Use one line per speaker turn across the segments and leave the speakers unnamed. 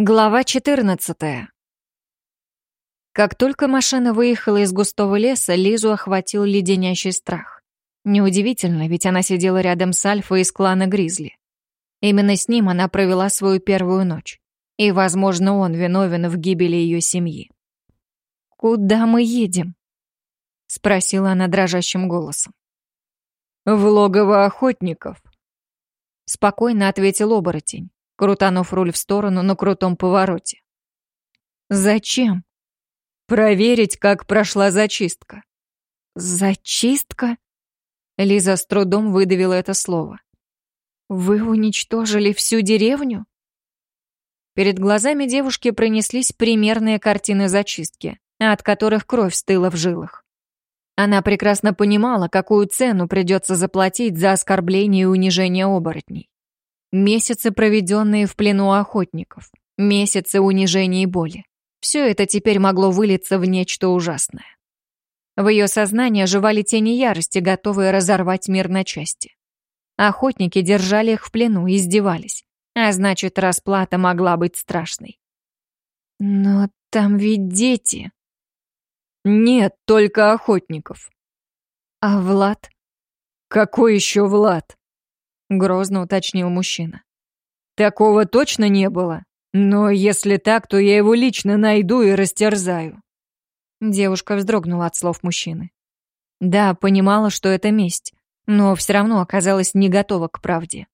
Глава 14. Как только машина выехала из густого леса, Лизу охватил леденящий страх. Неудивительно, ведь она сидела рядом с Альфой из клана Гризли. Именно с ним она провела свою первую ночь. И, возможно, он виновен в гибели ее семьи. «Куда мы едем?» — спросила она дрожащим голосом.
«В логово охотников», —
спокойно ответил оборотень крутанув руль в сторону на крутом повороте. «Зачем?»
«Проверить, как прошла зачистка».
«Зачистка?» Лиза с трудом выдавила это слово. «Вы уничтожили всю деревню?» Перед глазами девушки пронеслись примерные картины зачистки, от которых кровь стыла в жилах. Она прекрасно понимала, какую цену придется заплатить за оскорбление и унижение оборотней. Месяцы, проведенные в плену охотников. Месяцы унижения и боли. Все это теперь могло вылиться в нечто ужасное. В ее сознании оживали тени ярости, готовые разорвать мир на части. Охотники держали их в плену, издевались. А значит, расплата могла быть страшной. Но там ведь дети.
Нет, только охотников.
А Влад?
Какой еще Влад?
Грозно уточнил мужчина.
Такого точно не было. Но если так, то я его лично найду и растерзаю.
Девушка вздрогнула от слов мужчины. Да, понимала, что это месть, но все равно оказалась не готова к правде.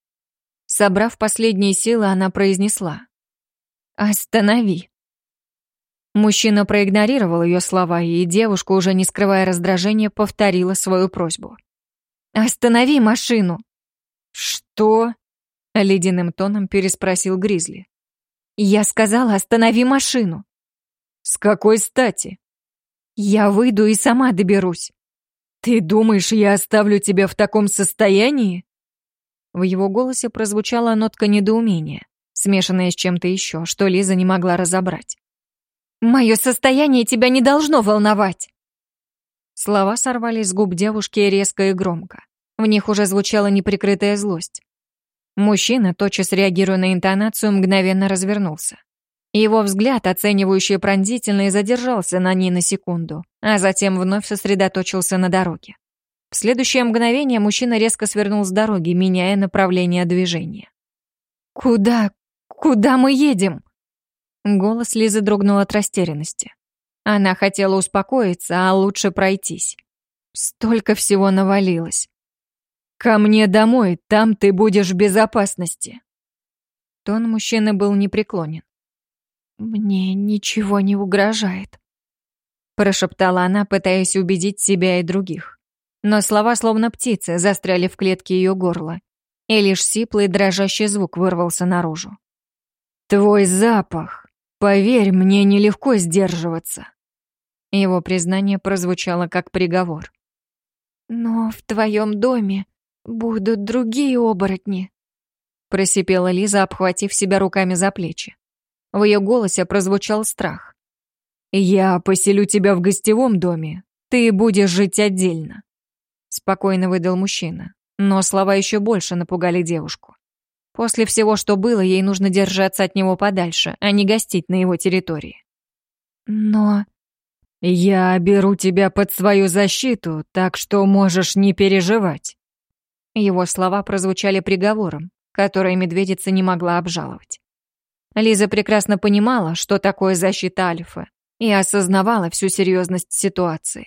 Собрав последние силы, она произнесла. «Останови». Мужчина проигнорировал ее слова, и девушка, уже не скрывая раздражения, повторила свою просьбу. «Останови машину!»
«Что?» — ледяным тоном переспросил Гризли.
«Я сказала, останови машину».
«С какой стати?»
«Я выйду и сама доберусь».
«Ты думаешь, я оставлю тебя в таком состоянии?»
В его голосе прозвучала нотка недоумения, смешанная с чем-то еще, что Лиза не могла разобрать. «Мое состояние тебя не должно волновать!» Слова сорвались с губ девушки резко и громко. В них уже звучала неприкрытая злость. Мужчина, тотчас реагируя на интонацию, мгновенно развернулся. Его взгляд, оценивающий пронзительно, и задержался на ней на секунду, а затем вновь сосредоточился на дороге. В следующее мгновение мужчина резко свернул с дороги, меняя направление движения. «Куда? Куда мы едем?» Голос Лизы дрогнул от растерянности. Она хотела успокоиться, а лучше пройтись. Столько всего навалилось.
«Ко мне домой, там ты будешь в безопасности».
Тон мужчины был непреклонен. «Мне ничего не угрожает», — прошептала она, пытаясь убедить себя и других. Но слова, словно птицы, застряли в клетке ее горла, и лишь сиплый дрожащий звук вырвался наружу.
«Твой запах! Поверь, мне нелегко сдерживаться!»
Его признание прозвучало как приговор. «Но в твоем доме «Будут другие оборотни», — просипела Лиза, обхватив себя руками за плечи. В ее голосе прозвучал страх.
«Я поселю тебя в гостевом доме. Ты будешь жить отдельно», — спокойно выдал мужчина. Но слова еще больше напугали девушку.
После всего, что было, ей нужно держаться от него подальше, а не гостить на его территории.
«Но...» «Я беру тебя под свою защиту, так что можешь не переживать».
Его слова прозвучали приговором, который медведица не могла обжаловать. Лиза прекрасно понимала, что такое защита Альфы, и осознавала всю серьезность ситуации.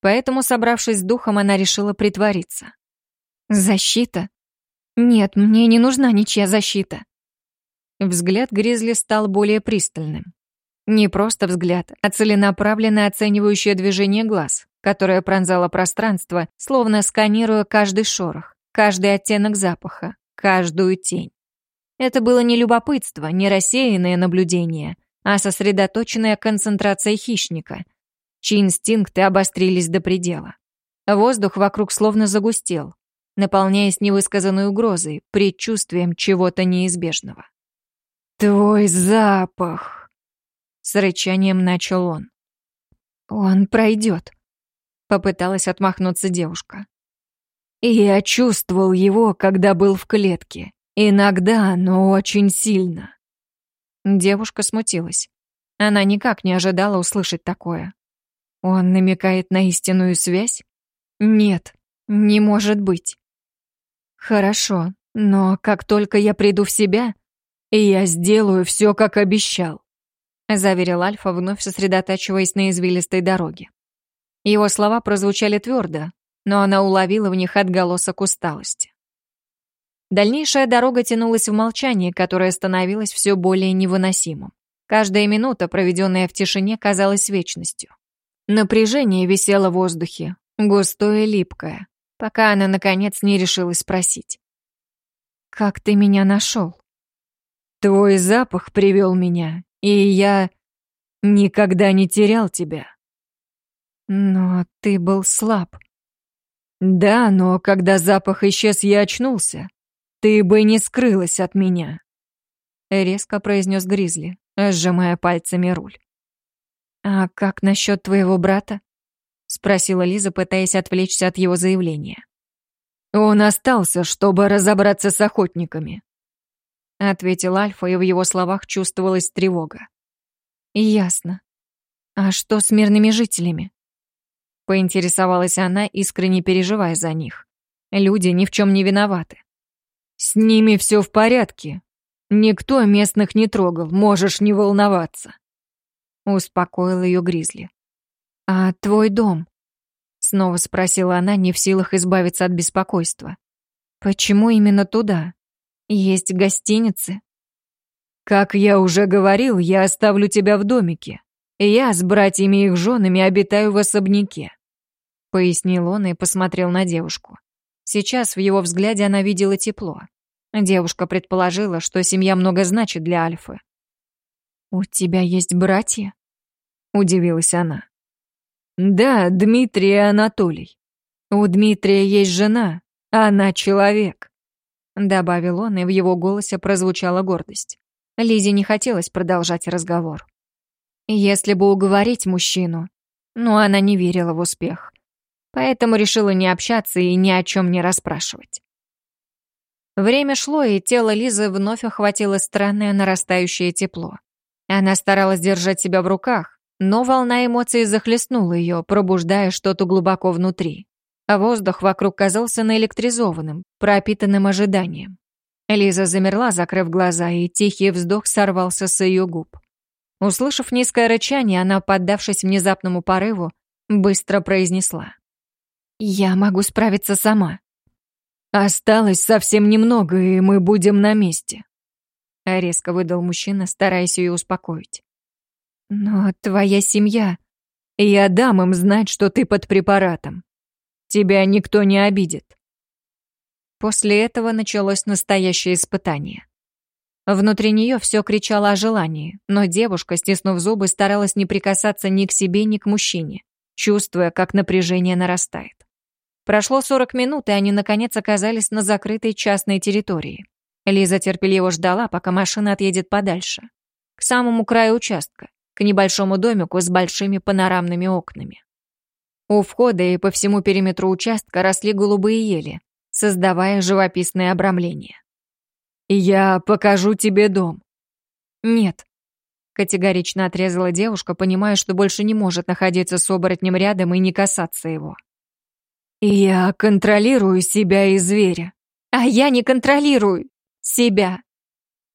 Поэтому, собравшись с духом, она решила притвориться. «Защита? Нет, мне не нужна ничья защита». Взгляд Гризли стал более пристальным. Не просто взгляд, а целенаправленное оценивающее движение глаз, которое пронзало пространство, словно сканируя каждый шорох каждый оттенок запаха, каждую тень. Это было не любопытство, не рассеянное наблюдение, а сосредоточенная концентрация хищника, чьи инстинкты обострились до предела. Воздух вокруг словно загустел, наполняясь невысказанной угрозой, предчувствием чего-то неизбежного.
«Твой запах!» — с рычанием начал он.
«Он пройдет», — попыталась отмахнуться девушка.
Я чувствовал его, когда был в клетке. Иногда, но очень сильно.
Девушка смутилась. Она никак не ожидала услышать такое. Он намекает на истинную связь? Нет, не может быть. Хорошо, но как только я приду в себя, я сделаю все, как обещал, заверил Альфа, вновь сосредотачиваясь на извилистой дороге. Его слова прозвучали твердо, но она уловила в них отголосок усталости. Дальнейшая дорога тянулась в молчании, которое становилось все более невыносимым. Каждая минута, проведенная в тишине, казалась вечностью. Напряжение висело в воздухе, густое и липкое, пока она, наконец, не решилась спросить. «Как ты меня нашел?» «Твой запах привел меня, и я никогда не терял тебя». «Но ты был слаб». «Да, но когда запах исчез, я очнулся. Ты бы не скрылась от меня», — резко произнес Гризли, сжимая пальцами руль. «А как насчет твоего брата?» — спросила Лиза, пытаясь отвлечься от его заявления. «Он остался, чтобы разобраться с охотниками», — ответил Альфа, и в его словах чувствовалась тревога. «Ясно. А что с мирными жителями?» Поинтересовалась она, искренне переживая за них. Люди ни в чем не виноваты. «С ними все в порядке. Никто местных не трогал, можешь не волноваться», — успокоил ее Гризли. «А твой дом?» — снова спросила она, не в силах избавиться от беспокойства. «Почему именно туда? Есть гостиницы?» «Как я уже говорил, я оставлю тебя в домике. Я с братьями и их женами обитаю в особняке», — пояснил он и посмотрел на девушку. Сейчас в его взгляде она видела тепло. Девушка предположила, что семья много значит для Альфы. «У тебя есть братья?» — удивилась она. «Да, Дмитрий и Анатолий. У Дмитрия есть жена, а она человек», — добавил он, и в его голосе прозвучала гордость. Лизе не хотелось продолжать разговор. Если бы уговорить мужчину, но она не верила в успех поэтому решила не общаться и ни о чем не расспрашивать. Время шло, и тело Лизы вновь охватило странное нарастающее тепло. Она старалась держать себя в руках, но волна эмоций захлестнула ее, пробуждая что-то глубоко внутри. А воздух вокруг казался наэлектризованным, пропитанным ожиданием. Лиза замерла, закрыв глаза, и тихий вздох сорвался с ее губ. Услышав низкое рычание, она, поддавшись внезапному порыву, быстро произнесла. «Я могу справиться сама». «Осталось совсем немного, и мы будем на месте», — резко выдал мужчина, стараясь ее успокоить. «Но твоя семья...» «Я дам им знать, что ты под препаратом. Тебя никто не обидит». После этого началось настоящее испытание. Внутри нее все кричало о желании, но девушка, стиснув зубы, старалась не прикасаться ни к себе, ни к мужчине, чувствуя, как напряжение нарастает. Прошло 40 минут, и они, наконец, оказались на закрытой частной территории. Лиза терпеливо ждала, пока машина отъедет подальше. К самому краю участка, к небольшому домику с большими панорамными окнами. У входа и по всему периметру участка росли голубые ели, создавая живописное обрамление. «Я покажу тебе дом». «Нет», — категорично отрезала девушка, понимая, что больше не может находиться с оборотнем рядом и не касаться его. «Я контролирую себя и зверя». «А я не контролирую себя!»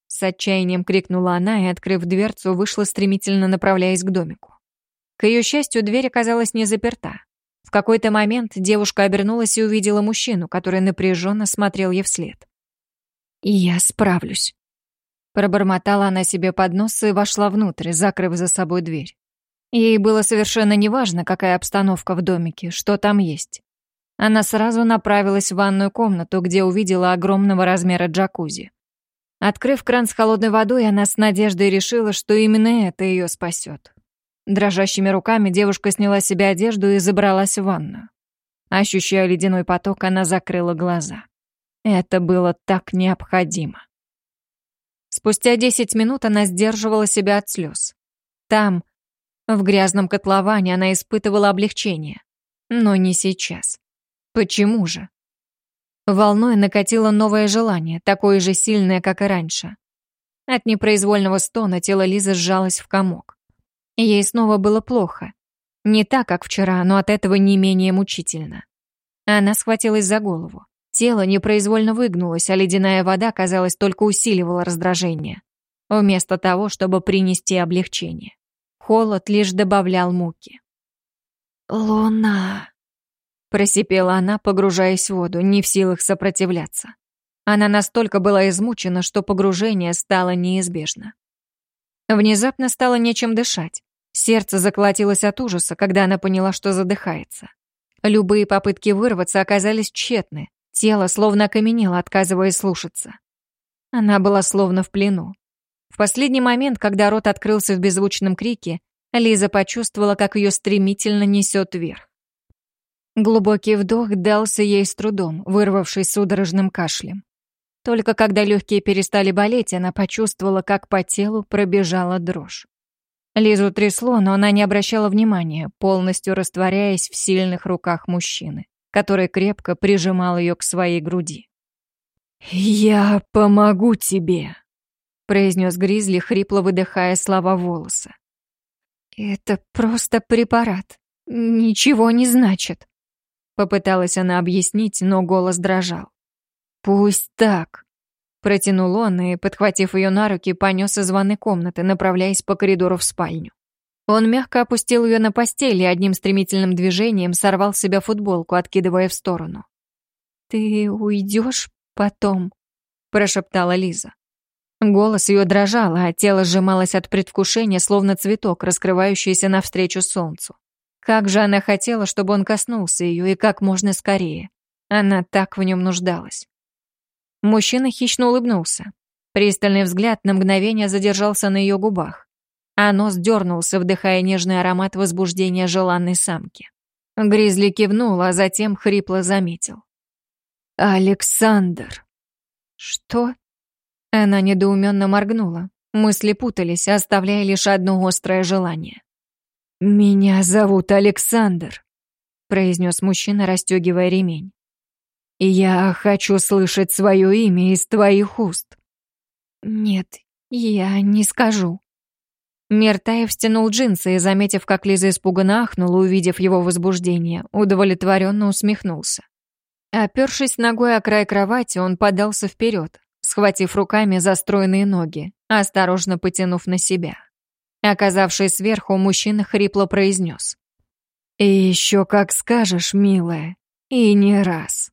С отчаянием крикнула она и, открыв дверцу, вышла стремительно направляясь к домику. К ее счастью, дверь оказалась не заперта. В какой-то момент девушка обернулась и увидела мужчину, который напряженно смотрел ей вслед. «Я справлюсь», — пробормотала она себе под нос и вошла внутрь, закрыв за собой дверь. Ей было совершенно неважно, какая обстановка в домике, что там есть. Она сразу направилась в ванную комнату, где увидела огромного размера джакузи. Открыв кран с холодной водой, она с надеждой решила, что именно это ее спасет. Дрожащими руками девушка сняла с себя одежду и забралась в ванную. Ощущая ледяной поток, она закрыла глаза. Это было так необходимо. Спустя десять минут она сдерживала себя от слез. Там, в грязном котловане, она испытывала облегчение. Но не сейчас. Почему же? Волной накатило новое желание, такое же сильное, как и раньше. От непроизвольного стона тело Лизы сжалось в комок. Ей снова было плохо. Не так, как вчера, но от этого не менее мучительно. Она схватилась за голову. Тело непроизвольно выгнулось, а ледяная вода, казалось, только усиливала раздражение. Вместо того, чтобы принести облегчение. Холод лишь добавлял муки.
«Луна!» Просипела она, погружаясь в воду, не в силах сопротивляться. Она настолько была измучена, что погружение стало неизбежно. Внезапно стало нечем дышать. Сердце заколотилось от ужаса, когда она поняла, что задыхается. Любые попытки вырваться оказались тщетны. Тело словно окаменело, отказываясь слушаться. Она была словно в плену. В последний момент, когда рот открылся в беззвучном крике, Лиза почувствовала, как ее стремительно несет вверх. Глубокий вдох дался ей с трудом, вырвавшись судорожным кашлем. Только когда легкие перестали болеть, она почувствовала, как по телу пробежала дрожь. Лизу трясло, но она не обращала внимания, полностью растворяясь в сильных руках мужчины, который крепко прижимал ее к своей груди. «Я помогу тебе», — произнес Гризли, хрипло выдыхая слова волоса. «Это просто препарат. Ничего не значит», — попыталась она объяснить, но голос дрожал. «Пусть так», Протянул он и, подхватив ее на руки, понес из ванной комнаты, направляясь по коридору в спальню. Он мягко опустил ее на постель и одним стремительным движением сорвал с себя футболку, откидывая в сторону. «Ты уйдешь потом?» — прошептала Лиза. Голос ее дрожал, а тело сжималось от предвкушения, словно цветок, раскрывающийся навстречу солнцу. Как же она хотела, чтобы он коснулся ее, и как можно скорее. Она так в нем нуждалась. Мужчина хищно улыбнулся. Пристальный взгляд на мгновение задержался на ее губах, а нос дернулся, вдыхая нежный аромат возбуждения желанной самки. Гризли кивнул, а затем хрипло заметил. «Александр!» «Что?» Она недоуменно моргнула. Мысли путались, оставляя лишь одно острое желание. «Меня зовут Александр», — произнес мужчина, расстегивая ремень. Я хочу слышать свое имя из твоих уст. Нет, я не скажу. Миртаев стянул джинсы и, заметив, как Лиза испуганно ахнула, увидев его возбуждение, удовлетворенно усмехнулся. Опершись ногой о край кровати, он подался вперед, схватив руками застроенные ноги, осторожно потянув на себя. Оказавшись сверху, мужчина хрипло произнес. «И еще как скажешь, милая, и не раз».